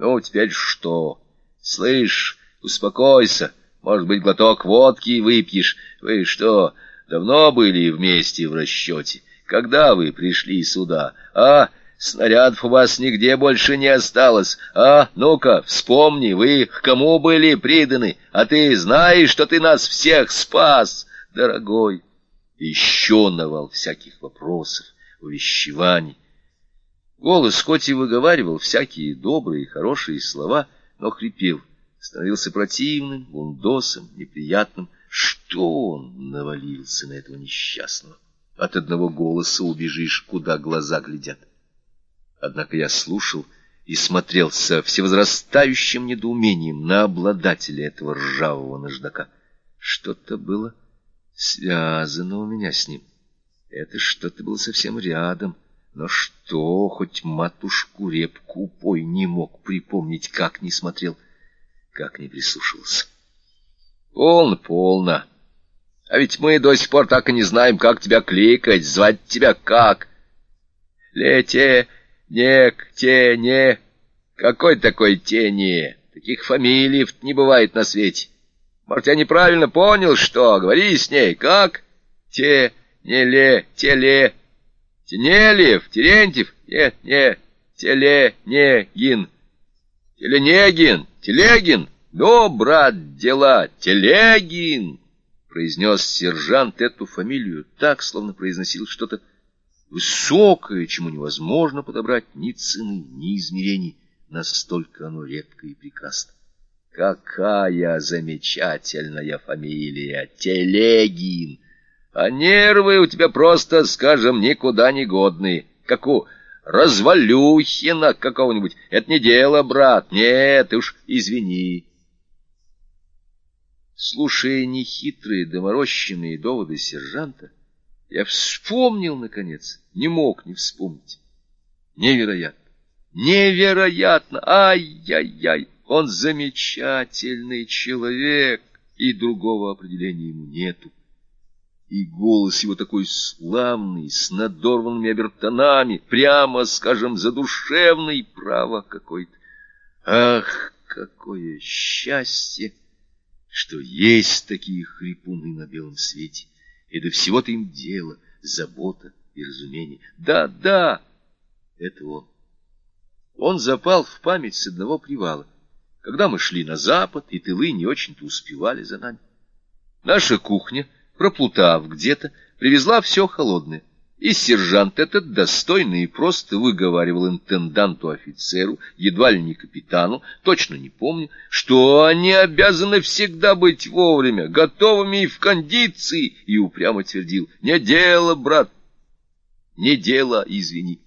Ну, теперь что? Слышь, успокойся, может быть, глоток водки выпьешь. Вы что, давно были вместе в расчете? Когда вы пришли сюда? А, снарядов у вас нигде больше не осталось. А, ну-ка, вспомни, вы к кому были приданы? А ты знаешь, что ты нас всех спас, дорогой? Еще навал всяких вопросов, увещеваний. Голос хоть и выговаривал всякие добрые и хорошие слова, но хрипел становился противным, бундосом, неприятным. Что он навалился на этого несчастного? От одного голоса убежишь, куда глаза глядят. Однако я слушал и смотрел со всевозрастающим недоумением на обладателя этого ржавого наждака. Что-то было связано у меня с ним. Это что-то было совсем рядом. Но что, хоть матушку репку упой не мог припомнить, как не смотрел — как не прислушивался. Полно, полно. А ведь мы до сих пор так и не знаем, как тебя кликать, звать тебя как. Лете, нек, те, не. Какой такой тени? Таких фамилий не бывает на свете. Может, я неправильно понял, что? Говори с ней, как? Те, не ле, теле. Тенелев, Терентьев? Нет, не, теле, не, гин. Теленегин, Телегин? Ну, брат, дела, Телегин! Произнес сержант эту фамилию так, словно произносил что-то высокое, чему невозможно подобрать ни цены, ни измерений. Настолько оно редко и прекрасно. Какая замечательная фамилия! Телегин! А нервы у тебя просто, скажем, никуда не годные, как у развалюхина какого-нибудь. Это не дело, брат, нет, уж извини. Слушая нехитрые доморощенные доводы сержанта, я вспомнил, наконец, не мог не вспомнить. Невероятно, невероятно, ай-яй-яй, он замечательный человек, и другого определения ему нету и голос его такой славный, с надорванными обертонами, прямо, скажем, задушевный, право какой-то. Ах, какое счастье, что есть такие хрипуны на белом свете, и до всего-то им дело, забота и разумение. Да, да, это он. Он запал в память с одного привала, когда мы шли на запад, и тылы не очень-то успевали за нами. Наша кухня — проплутав где-то, привезла все холодное. И сержант этот достойно и просто выговаривал интенданту-офицеру, едва ли не капитану, точно не помню, что они обязаны всегда быть вовремя, готовыми и в кондиции, и упрямо твердил, «Не дело, брат, не дело, извини».